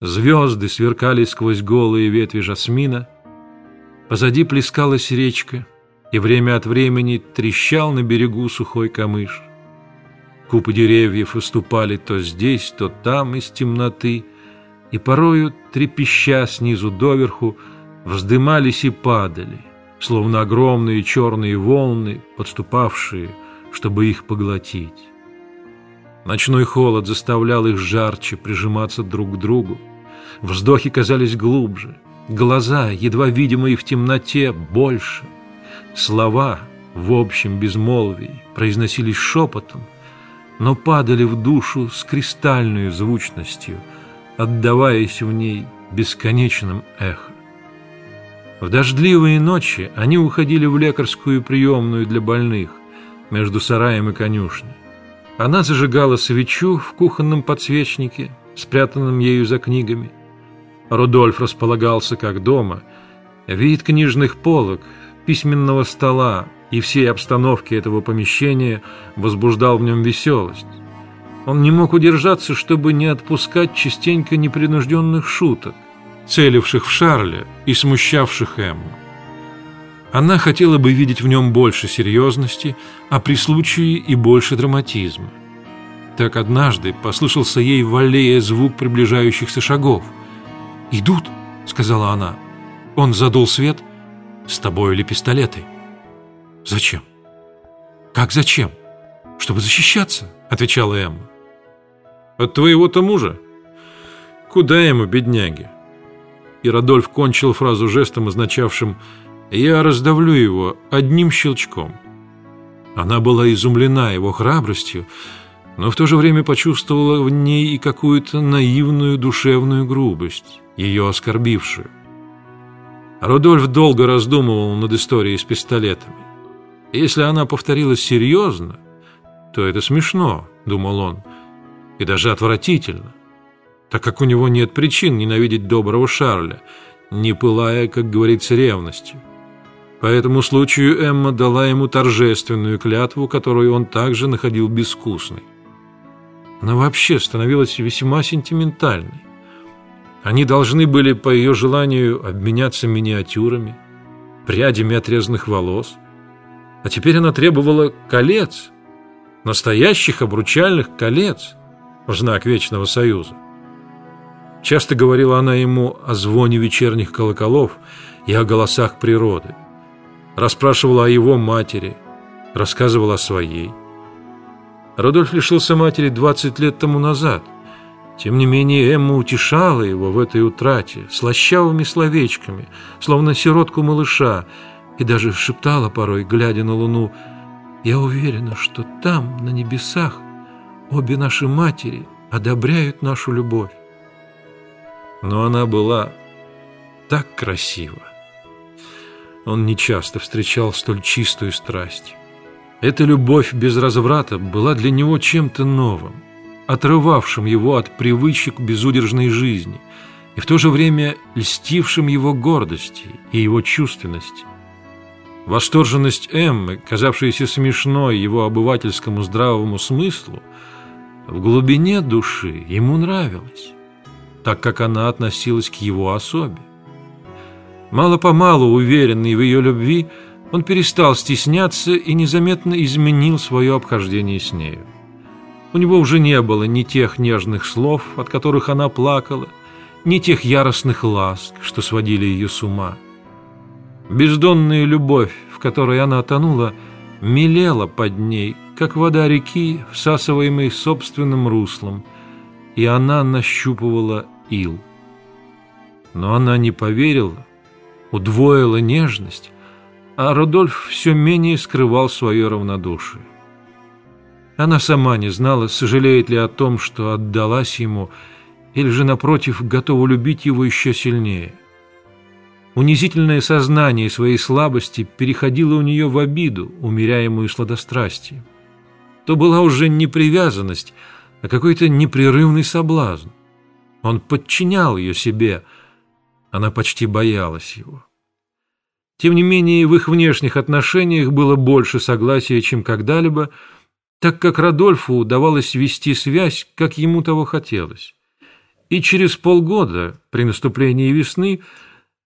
Звезды сверкали сквозь голые ветви жасмина. Позади плескалась речка, и время от времени трещал на берегу сухой камыш. Купы деревьев выступали то здесь, то там из темноты, и порою, трепеща снизу доверху, вздымались и падали, словно огромные черные волны, подступавшие, чтобы их поглотить. Ночной холод заставлял их жарче прижиматься друг к другу. Вздохи казались глубже, глаза, едва видимые в темноте, больше. Слова в общем безмолвии произносились шепотом, но падали в душу с кристальной звучностью, отдаваясь в ней бесконечным эхом. В дождливые ночи они уходили в лекарскую приемную для больных между сараем и конюшней. Она зажигала свечу в кухонном подсвечнике, спрятанном ею за книгами. Рудольф располагался как дома. Вид книжных полок, письменного стола и всей обстановки этого помещения возбуждал в нем веселость. Он не мог удержаться, чтобы не отпускать частенько непринужденных шуток, целивших в Шарля и смущавших Эмму. Она хотела бы видеть в нем больше серьезности, а при случае и больше драматизма. Так однажды послышался ей в аллее звук приближающихся шагов. «Идут», — сказала она. Он задул свет. «С тобой или пистолеты?» «Зачем?» «Как зачем?» «Чтобы защищаться», — отвечала Эмма. «От твоего-то мужа? Куда ему, бедняги?» И Радольф кончил фразу жестом, означавшим я раздавлю его одним щелчком. Она была изумлена его храбростью, но в то же время почувствовала в ней и какую-то наивную душевную грубость, ее оскорбившую. Рудольф долго раздумывал над историей с пистолетами. Если она повторилась серьезно, то это смешно, думал он, и даже отвратительно, так как у него нет причин ненавидеть доброго Шарля, не пылая, как говорится, ревностью. По этому случаю Эмма дала ему торжественную клятву, которую он также находил безвкусной. Она вообще становилась весьма сентиментальной. Они должны были, по ее желанию, обменяться миниатюрами, прядями отрезанных волос. А теперь она требовала колец, настоящих обручальных колец в знак Вечного Союза. Часто говорила она ему о звоне вечерних колоколов и о голосах природы расспрашивала о его матери, рассказывала о своей. Рудольф лишился матери 20 лет тому назад. Тем не менее, Эмма утешала его в этой утрате слащавыми словечками, словно сиротку малыша, и даже шептала порой, глядя на луну, «Я уверена, что там, на небесах, обе наши матери одобряют нашу любовь». Но она была так красива. Он нечасто встречал столь чистую страсть. Эта любовь без разврата была для него чем-то новым, отрывавшим его от привычек безудержной жизни и в то же время льстившим его гордости и его чувственности. Восторженность Эммы, казавшаяся смешной его обывательскому здравому смыслу, в глубине души ему нравилась, так как она относилась к его особе. Мало-помалу, уверенный в ее любви, он перестал стесняться и незаметно изменил свое обхождение с нею. У него уже не было ни тех нежных слов, от которых она плакала, ни тех яростных ласк, что сводили ее с ума. Бездонная любовь, в которой она тонула, мелела под ней, как вода реки, всасываемой собственным руслом, и она нащупывала ил. Но она не поверила, удвоила нежность, а Рудольф все менее скрывал свое равнодушие. Она сама не знала, сожалеет ли о том, что отдалась ему, или же, напротив, готова любить его еще сильнее. Унизительное сознание своей слабости переходило у нее в обиду, умеряемую сладострастием. То была уже не привязанность, а какой-то непрерывный соблазн. Он подчинял ее себе – она почти боялась его. Тем не менее, в их внешних отношениях было больше согласия, чем когда-либо, так как Радольфу удавалось вести связь, как ему того хотелось. и через полгода, при наступлении весны,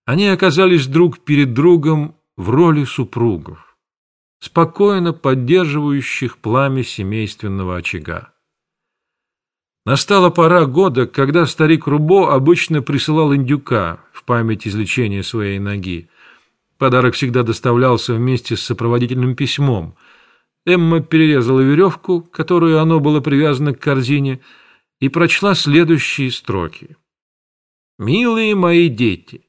они оказались друг перед другом в роли супругов, спокойно поддерживающих пламя семейственного очага. Настала пора года, когда старик Рубо обычно присылал индюка в память излечения своей ноги. Подарок всегда доставлялся вместе с сопроводительным письмом. Эмма перерезала веревку, которую оно было привязано к корзине, и прочла следующие строки. «Милые мои дети,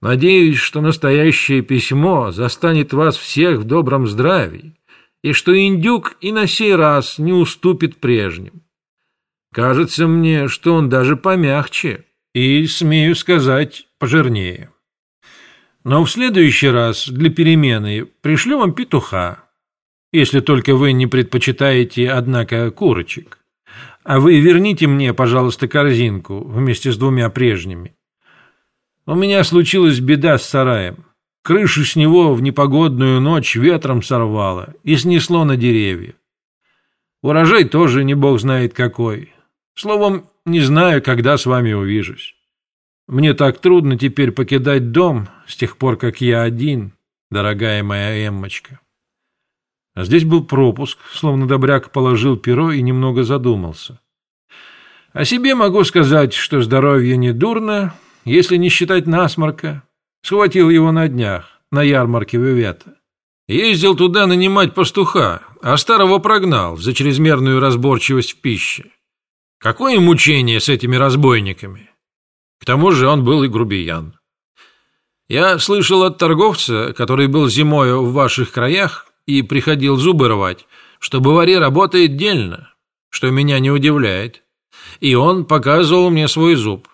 надеюсь, что настоящее письмо застанет вас всех в добром здравии, и что индюк и на сей раз не уступит прежним. Кажется мне, что он даже помягче и, смею сказать, пожирнее. Но в следующий раз для перемены пришлю вам петуха, если только вы не предпочитаете, однако, курочек. А вы верните мне, пожалуйста, корзинку вместе с двумя прежними. У меня случилась беда с сараем. Крышу с него в непогодную ночь ветром сорвало и снесло на деревья. Урожай тоже не бог знает какой. Словом, не знаю, когда с вами увижусь. Мне так трудно теперь покидать дом, с тех пор, как я один, дорогая моя Эммочка. А здесь был пропуск, словно добряк положил перо и немного задумался. О себе могу сказать, что здоровье не дурно, если не считать насморка. Схватил его на днях, на ярмарке Вивета. Ездил туда нанимать пастуха, а старого прогнал за чрезмерную разборчивость в пище. Какое мучение с этими разбойниками? К тому же он был и грубиян. Я слышал от торговца, который был зимою в ваших краях и приходил зубы рвать, что Бавари работает дельно, что меня не удивляет. И он показывал мне свой зуб.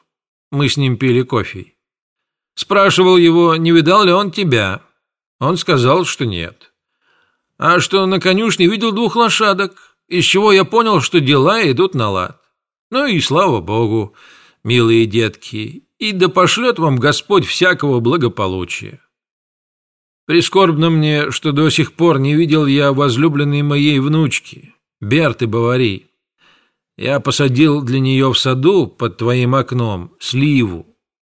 Мы с ним пили кофе. Спрашивал его, не видал ли он тебя. Он сказал, что нет. А что на конюшне видел двух лошадок, из чего я понял, что дела идут на лад. Ну и слава богу, милые детки, и да пошлет вам Господь всякого благополучия. Прискорбно мне, что до сих пор не видел я возлюбленной моей внучки, Берты Бавари. Я посадил для нее в саду под твоим окном сливу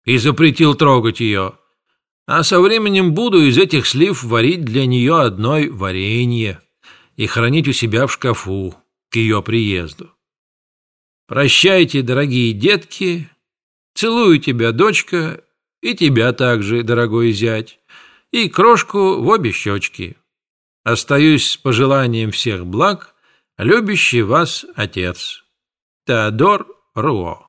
и запретил трогать ее, а со временем буду из этих слив варить для нее одной варенье и хранить у себя в шкафу к ее приезду. Прощайте, дорогие детки. Целую тебя, дочка, и тебя также, дорогой зять, и крошку в обе щечки. Остаюсь с пожеланием всех благ, любящий вас отец. Теодор Руо